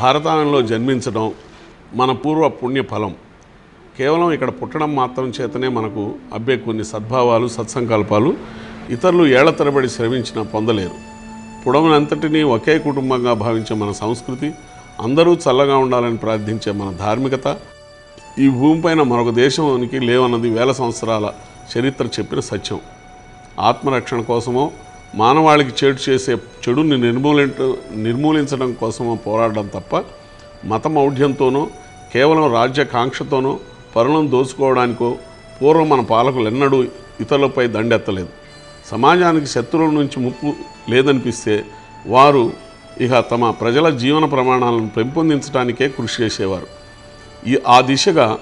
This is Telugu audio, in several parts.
భారతావనంలో జన్మించడం మన పూర్వ పుణ్య ఫలం కేవలం ఇక్కడ పుట్టడం మాత్రం చేతనే మనకు అబ్బే కొన్ని సద్భావాలు సత్సంకల్పాలు ఇతరులు ఏళ్ళ తరబడి శ్రమించినా పొందలేరు. పుడమనంతటినీ ఒకే కుటుంబంగా భావించే మన సంస్కృతి అందరూ చల్లగా ఉండాలని ప్రార్థించే మన ధార్మికత ఈ భూమిపైన మరొక దేశానికి లేవన్నది వేల సంవత్సరాల చరిత్ర చెప్పిన సత్యం. ఆత్మరక్షణ కోసమో మానవాళికి చేటు చేసే చెడుని నిర్మూలించ నిర్మూలించడం కోసమో పోరాడడం తప్ప మత మౌఢ్యంతోనో కేవలం రాజ్యకాంక్షతోనో పరులను దోచుకోవడానికో పూర్వం మన పాలకులు ఎన్నడూ ఇతరులపై దండెత్తలేదు. సమాజానికి శత్రువుల నుంచి ముప్పు లేదనిపిస్తే వారు ఇక తమ ప్రజల జీవన ప్రమాణాలను పెంపొందించడానికే కృషి చేసేవారు. ఈ ఆ దిశగా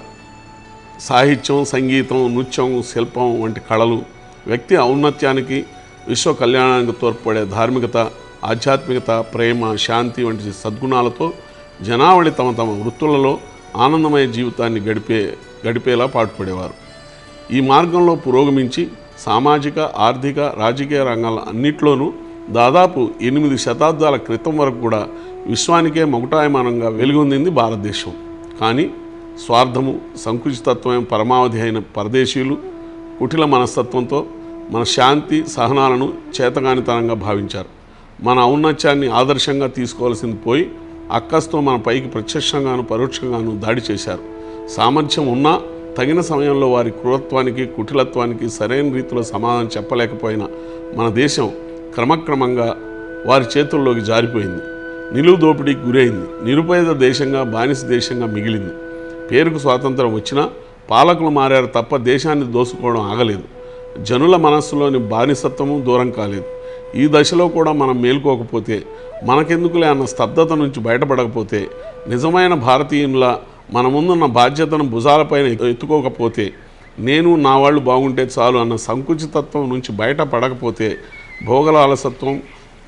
సాహిత్యం సంగీతం నృత్యం శిల్పం వంటి కళలు వ్యక్తి ఔన్నత్యానికి విశ్వ కళ్యాణానికి తోడ్పడే ధార్మికత ఆధ్యాత్మికత ప్రేమ శాంతి వంటి సద్గుణాలతో జనావళి తమ తమ వృత్తులలో ఆనందమయ జీవితాన్ని గడిపే గడిపేలా పాటుపడేవారు. ఈ మార్గంలో పురోగమించి సామాజిక ఆర్థిక రాజకీయ రంగాల అన్నిట్లోనూ దాదాపు ఎనిమిది శతాబ్దాల క్రితం వరకు కూడా విశ్వానికే మొగటాయమానంగా వెలుగొందింది భారతదేశం. కానీ స్వార్థము సంకుచితత్వం పరమావధి అయిన పరదేశీయులు కుటిల మనస్తత్వంతో మన శాంతి సహనాలను చేతగానితనంగా భావించారు. మన ఔన్నత్యాన్ని ఆదర్శంగా తీసుకోవాల్సింది పోయి అక్కస్తో మన పైకి ప్రత్యక్షంగాను పరోక్షంగాను దాడి చేశారు. సామర్థ్యం ఉన్నా తగిన సమయంలో వారి క్రూరత్వానికి కుటిలత్వానికి సరైన రీతిలో సమాధానం చెప్పలేకపోయిన మన దేశం క్రమక్రమంగా వారి చేతుల్లోకి జారిపోయింది. నిలువు దోపిడీకి గురైంది. నిరుపేద దేశంగా బానిస దేశంగా మిగిలింది. పేరుకు స్వాతంత్రం వచ్చినా పాలకులు మారారు తప్ప దేశాన్ని దోసుకోవడం ఆగలేదు. జనుల మనస్సులోని బానిసత్వము దూరం కాలేదు. ఈ దశలో కూడా మనం మేల్కోకపోతే మనకెందుకులే అన్న స్తబ్దత నుంచి బయటపడకపోతే నిజమైన భారతీయుల మన ముందున్న బాధ్యతను భుజాలపైన ఎత్తుకోకపోతే నేను నా వాళ్ళు బాగుంటే చాలు అన్న సంకుచితత్వం నుంచి బయటపడకపోతే భోగలాలసత్వం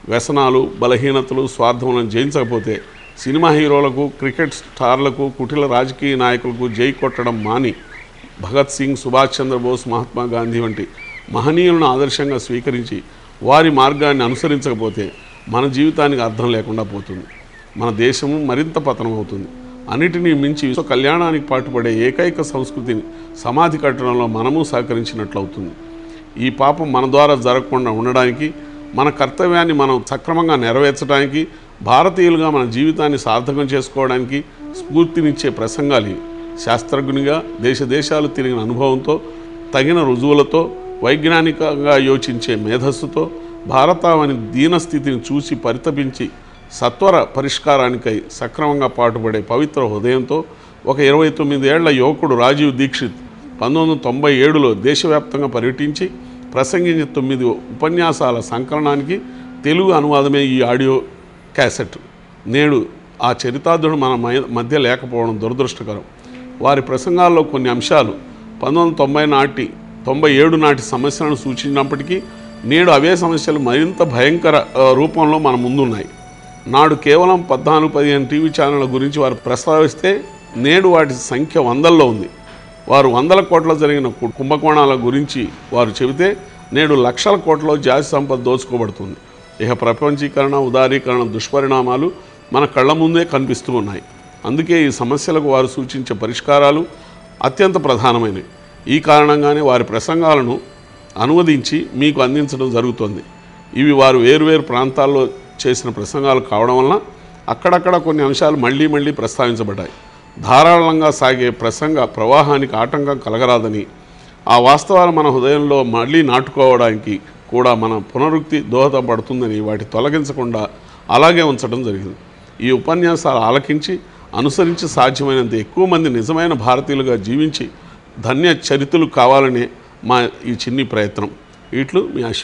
వ్యసనాలు బలహీనతలు స్వార్థములను జయించకపోతే సినిమా హీరోలకు క్రికెట్ స్టార్లకు కుటిల రాజకీయ నాయకులకు జై కొట్టడం మాని భగత్ సింగ్ సుభాష్ చంద్రబోస్ మహాత్మా గాంధీ వంటి మహనీయులను ఆదర్శంగా స్వీకరించి వారి మార్గాన్ని అనుసరించకపోతే మన జీవితానికి అర్థం లేకుండా పోతుంది. మన దేశము మరింత పతనం అవుతుంది అన్నిటినీ మించి విశ్వ కళ్యాణానికి పాటుపడే ఏకైక సంస్కృతిని సమాధి కట్టడంలో మనము సహకరించినట్లవుతుంది. ఈ పాపం మన ద్వారా జరగకుండా ఉండడానికి మన కర్తవ్యాన్ని మనం సక్రమంగా నెరవేర్చడానికి భారతీయులుగా మన జీవితాన్ని సార్థకం చేసుకోవడానికి స్ఫూర్తినిచ్చే ప్రసంగాలు శాస్త్రజ్ఞునిగా దేశ దేశాలు తిరిగిన అనుభవంతో తగిన రుజువులతో వైజ్ఞానికంగా యోచించే మేధస్సుతో భారతావని దీనస్థితిని చూసి పరితపించి సత్వర పరిష్కారానికై సక్రమంగా పాటుపడే పవిత్ర హృదయంతో ఒక ఇరవై తొమ్మిది ఏళ్ళ యువకుడు రాజీవ్ దీక్షిత్ పంతొమ్మిది వందల తొంభై ఏడులో దేశవ్యాప్తంగా పర్యటించి ప్రసంగించిన తొమ్మిది ఉపన్యాసాల సంకలనానికి తెలుగు అనువాదమే ఈ ఆడియో క్యాసెట్. నేడు ఆ చరితార్థుడు మన మధ్య లేకపోవడం దురదృష్టకరం. వారి ప్రసంగాల్లో కొన్ని అంశాలు పంతొమ్మిది వందల తొంభై నాటి తొంభై ఏడు నాటి సమస్యలను సూచించినప్పటికీ నేడు అవే సమస్యలు మరింత భయంకర రూపంలో మన ముందున్నాయి. నాడు కేవలం పద్నాలుగు పదిహేను టీవీ ఛానళ్ళ గురించి వారు ప్రస్తావిస్తే నేడు వాటి సంఖ్య వందల్లో ఉంది. వారు వందల కోట్ల జరిగిన కు- కుంభకోణాల గురించి వారు చెబితే నేడు లక్షల కోట్లలో జాతి సంపద దోచుకోబడుతుంది. ఇక ప్రపంచీకరణ ఉదారీకరణ దుష్పరిణామాలు మన కళ్ళ ముందే కనిపిస్తూ ఉన్నాయి. అందుకే ఈ సమస్యలకు వారు సూచించే పరిష్కారాలు అత్యంత ప్రధానమైనవి. ఈ కారణంగానే వారి ప్రసంగాలను అనువదించి మీకు అందించడం జరుగుతుంది. ఇవి వారు వేరువేరు ప్రాంతాల్లో చేసిన ప్రసంగాలు కావడం వలన అక్కడక్కడ కొన్ని అంశాలు మళ్ళీ మళ్ళీ ప్రస్తావించబడ్డాయి. ధారాళంగా సాగే ప్రసంగ ప్రవాహానికి ఆటంకం కలగరాదని ఆ వాస్తవాలు మన హృదయంలో మళ్ళీ నాటుకోవడానికి కూడా మన పునరుక్తి దోహదపడుతుందని వాటి తొలగించకుండా అలాగే ఉంచడం జరిగింది. ఈ ఉపన్యాసాలు ఆలకించి అనుసరించి సాధ్యమైనంత ఎక్కువ మంది నిజమైన భారతీయులుగా జీవించి ధన్య చరితులు కావాలనే మా ఈ చిన్ని ప్రయత్నం. ఇట్లు మీ ఆశ